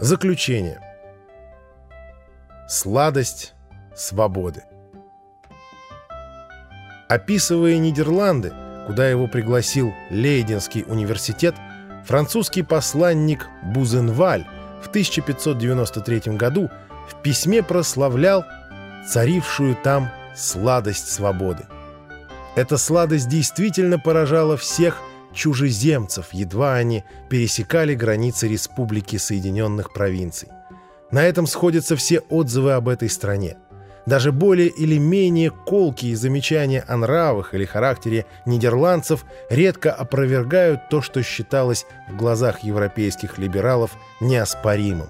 Заключение. Сладость свободы. Описывая Нидерланды, куда его пригласил Лейденский университет, французский посланник Бузенваль в 1593 году в письме прославлял царившую там сладость свободы. Эта сладость действительно поражала всех чужеземцев, едва они пересекали границы Республики Соединенных Провинций. На этом сходятся все отзывы об этой стране. Даже более или менее колкие замечания о нравах или характере нидерландцев редко опровергают то, что считалось в глазах европейских либералов неоспоримым.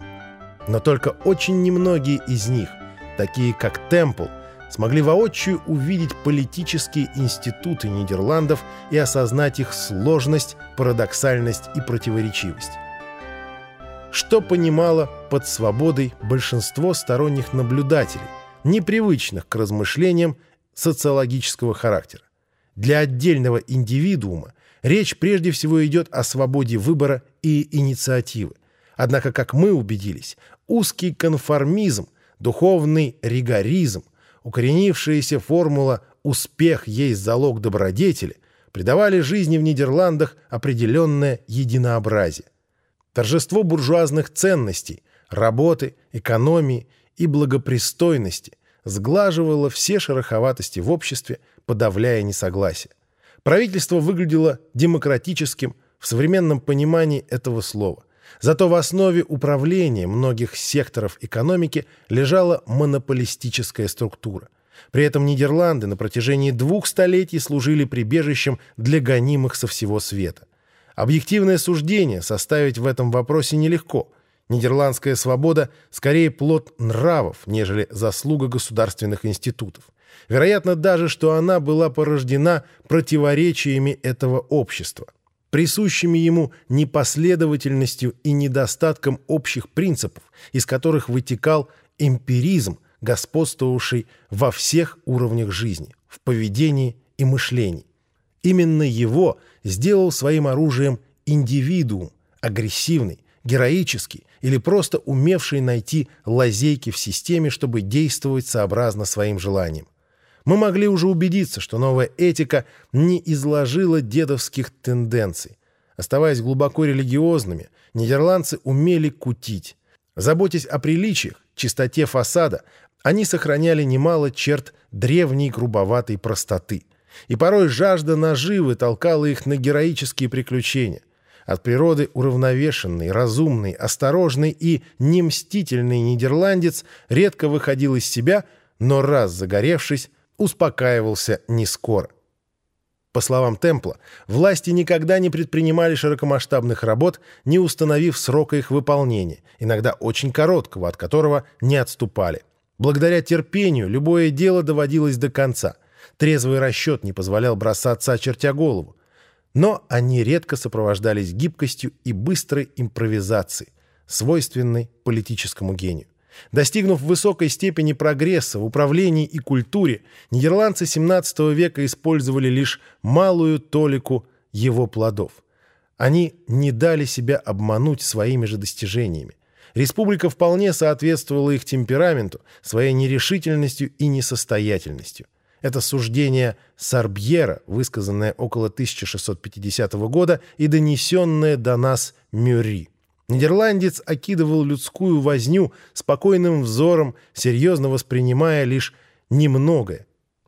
Но только очень немногие из них, такие как Темпл, смогли воочию увидеть политические институты Нидерландов и осознать их сложность, парадоксальность и противоречивость. Что понимало под свободой большинство сторонних наблюдателей, непривычных к размышлениям социологического характера? Для отдельного индивидуума речь прежде всего идет о свободе выбора и инициативы. Однако, как мы убедились, узкий конформизм, духовный ригоризм – укоренившаяся формула «успех есть залог добродетели» придавали жизни в Нидерландах определенное единообразие. Торжество буржуазных ценностей, работы, экономии и благопристойности сглаживало все шероховатости в обществе, подавляя несогласие. Правительство выглядело демократическим в современном понимании этого слова. Зато в основе управления многих секторов экономики лежала монополистическая структура. При этом Нидерланды на протяжении двух столетий служили прибежищем для гонимых со всего света. Объективное суждение составить в этом вопросе нелегко. Нидерландская свобода скорее плод нравов, нежели заслуга государственных институтов. Вероятно даже, что она была порождена противоречиями этого общества присущими ему непоследовательностью и недостатком общих принципов, из которых вытекал эмпиризм, господствовавший во всех уровнях жизни, в поведении и мышлении. Именно его сделал своим оружием индивидуум, агрессивный, героический или просто умевший найти лазейки в системе, чтобы действовать сообразно своим желаниям. Мы могли уже убедиться, что новая этика не изложила дедовских тенденций. Оставаясь глубоко религиозными, нидерландцы умели кутить. Заботясь о приличиях, чистоте фасада, они сохраняли немало черт древней грубоватой простоты. И порой жажда наживы толкала их на героические приключения. От природы уравновешенный, разумный, осторожный и немстительный нидерландец редко выходил из себя, но раз загоревшись, успокаивался не скоро. По словам Темпла, власти никогда не предпринимали широкомасштабных работ, не установив срока их выполнения, иногда очень короткого, от которого не отступали. Благодаря терпению любое дело доводилось до конца. Трезвый расчет не позволял бросаться, очертя голову. Но они редко сопровождались гибкостью и быстрой импровизацией, свойственной политическому гению. Достигнув высокой степени прогресса в управлении и культуре, нидерландцы XVII века использовали лишь малую толику его плодов. Они не дали себя обмануть своими же достижениями. Республика вполне соответствовала их темпераменту, своей нерешительностью и несостоятельностью. Это суждение Сарбьера, высказанное около 1650 года и донесенное до нас Мюрри. Нидерландец окидывал людскую возню спокойным взором, серьезно воспринимая лишь немногое,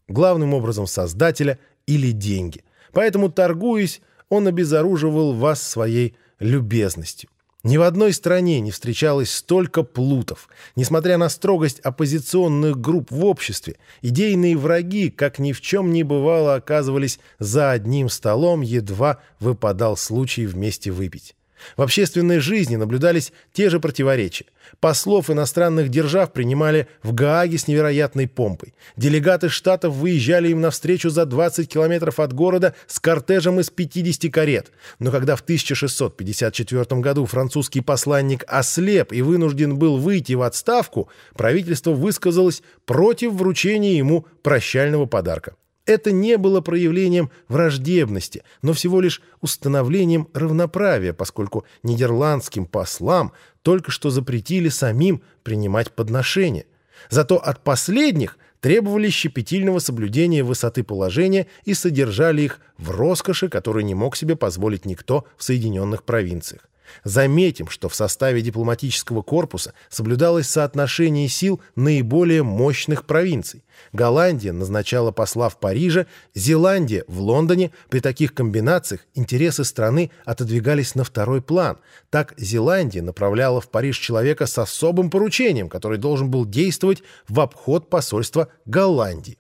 главным образом создателя или деньги. Поэтому, торгуясь, он обезоруживал вас своей любезностью. Ни в одной стране не встречалось столько плутов. Несмотря на строгость оппозиционных групп в обществе, идейные враги, как ни в чем не бывало, оказывались за одним столом, едва выпадал случай вместе выпить. В общественной жизни наблюдались те же противоречия. Послов иностранных держав принимали в Гааге с невероятной помпой. Делегаты штатов выезжали им навстречу за 20 километров от города с кортежем из 50 карет. Но когда в 1654 году французский посланник ослеп и вынужден был выйти в отставку, правительство высказалось против вручения ему прощального подарка. Это не было проявлением враждебности, но всего лишь установлением равноправия, поскольку нидерландским послам только что запретили самим принимать подношения. Зато от последних требовали щепетильного соблюдения высоты положения и содержали их в роскоши, которую не мог себе позволить никто в Соединенных провинциях. Заметим, что в составе дипломатического корпуса соблюдалось соотношение сил наиболее мощных провинций. Голландия назначала посла в Париже, Зеландия в Лондоне. При таких комбинациях интересы страны отодвигались на второй план. Так Зеландия направляла в Париж человека с особым поручением, который должен был действовать в обход посольства Голландии.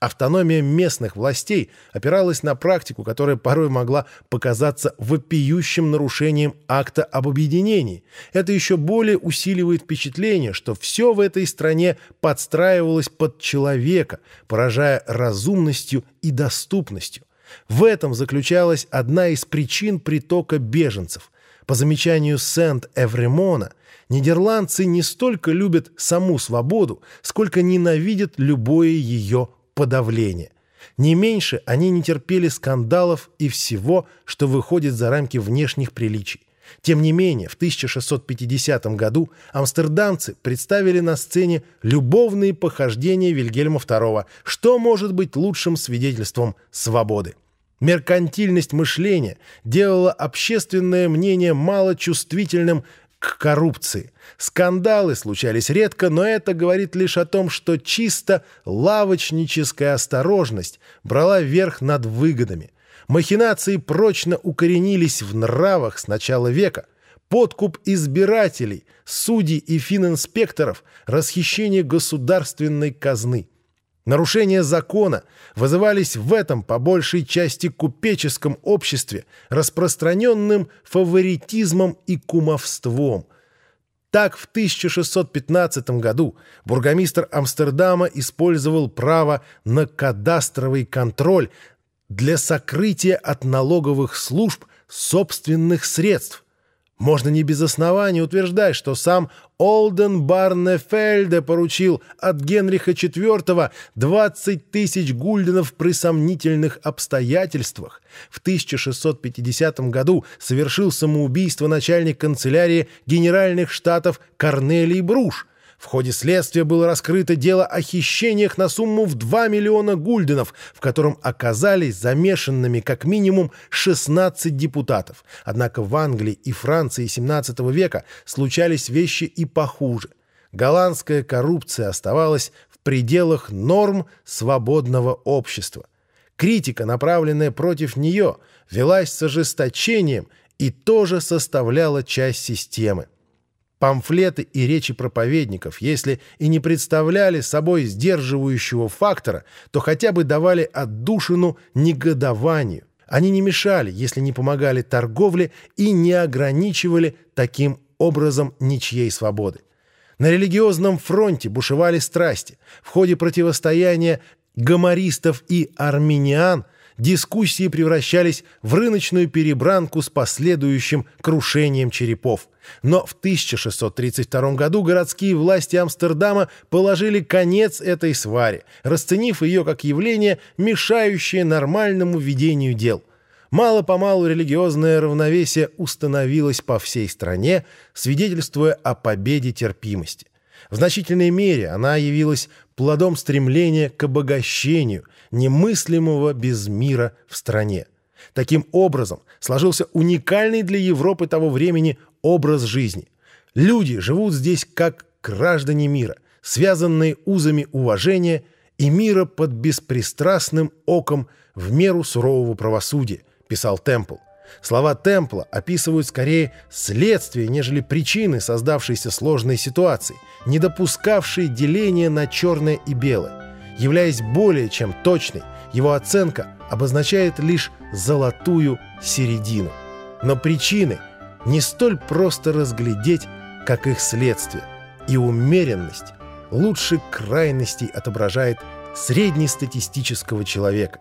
Автономия местных властей опиралась на практику, которая порой могла показаться вопиющим нарушением акта об объединении. Это еще более усиливает впечатление, что все в этой стране подстраивалось под человека, поражая разумностью и доступностью. В этом заключалась одна из причин притока беженцев. По замечанию Сент-Эвремона, нидерландцы не столько любят саму свободу, сколько ненавидят любое ее подавления. Не меньше они не терпели скандалов и всего, что выходит за рамки внешних приличий. Тем не менее, в 1650 году амстердамцы представили на сцене любовные похождения Вильгельма II, что может быть лучшим свидетельством свободы. Меркантильность мышления делала общественное мнение малочувствительным к коррупции. Скандалы случались редко, но это говорит лишь о том, что чисто лавочническая осторожность брала верх над выгодами. Махинации прочно укоренились в нравах с начала века. Подкуп избирателей, судей и фининспекторов, расхищение государственной казны. Нарушения закона вызывались в этом по большей части купеческом обществе, распространенным фаворитизмом и кумовством. Так в 1615 году бургомистр Амстердама использовал право на кадастровый контроль для сокрытия от налоговых служб собственных средств – можно не без оснований утверждать, что сам Олден Барнефельде поручил от Генриха IV 20 тысяч гульденов при сомнительных обстоятельствах. В 1650 году совершил самоубийство начальник канцелярии Генеральных Штатов Корнелий Бруш, в ходе следствия было раскрыто дело о хищениях на сумму в 2 миллиона гульденов, в котором оказались замешанными как минимум 16 депутатов. Однако в Англии и Франции XVII века случались вещи и похуже. Голландская коррупция оставалась в пределах норм свободного общества. Критика, направленная против нее, велась с ожесточением и тоже составляла часть системы. Памфлеты и речи проповедников, если и не представляли собой сдерживающего фактора, то хотя бы давали отдушину негодованию. Они не мешали, если не помогали торговле и не ограничивали таким образом ничьей свободы. На религиозном фронте бушевали страсти. В ходе противостояния гомористов и армян дискуссии превращались в рыночную перебранку с последующим крушением черепов. Но в 1632 году городские власти Амстердама положили конец этой сваре, расценив ее как явление, мешающее нормальному ведению дел. Мало-помалу религиозное равновесие установилось по всей стране, свидетельствуя о победе терпимости. В значительной мере она явилась плодом стремления к обогащению, немыслимого без мира в стране. Таким образом, сложился уникальный для Европы того времени образ жизни. Люди живут здесь как граждане мира, связанные узами уважения и мира под беспристрастным оком в меру сурового правосудия, писал Темпл. Слова Темпла описывают скорее следствие, нежели причины создавшейся сложной ситуации, не допускавшей деления на черное и белое. Являясь более чем точной, его оценка обозначает лишь золотую середину. Но причины не столь просто разглядеть, как их следствие, и умеренность лучше крайностей отображает среднестатистического человека.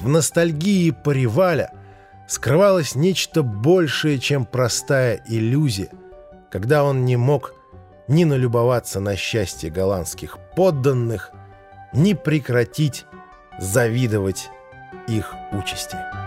В ностальгии по Риваля – скрывалось нечто большее, чем простая иллюзия, когда он не мог ни налюбоваться на счастье голландских подданных, ни прекратить завидовать их участи.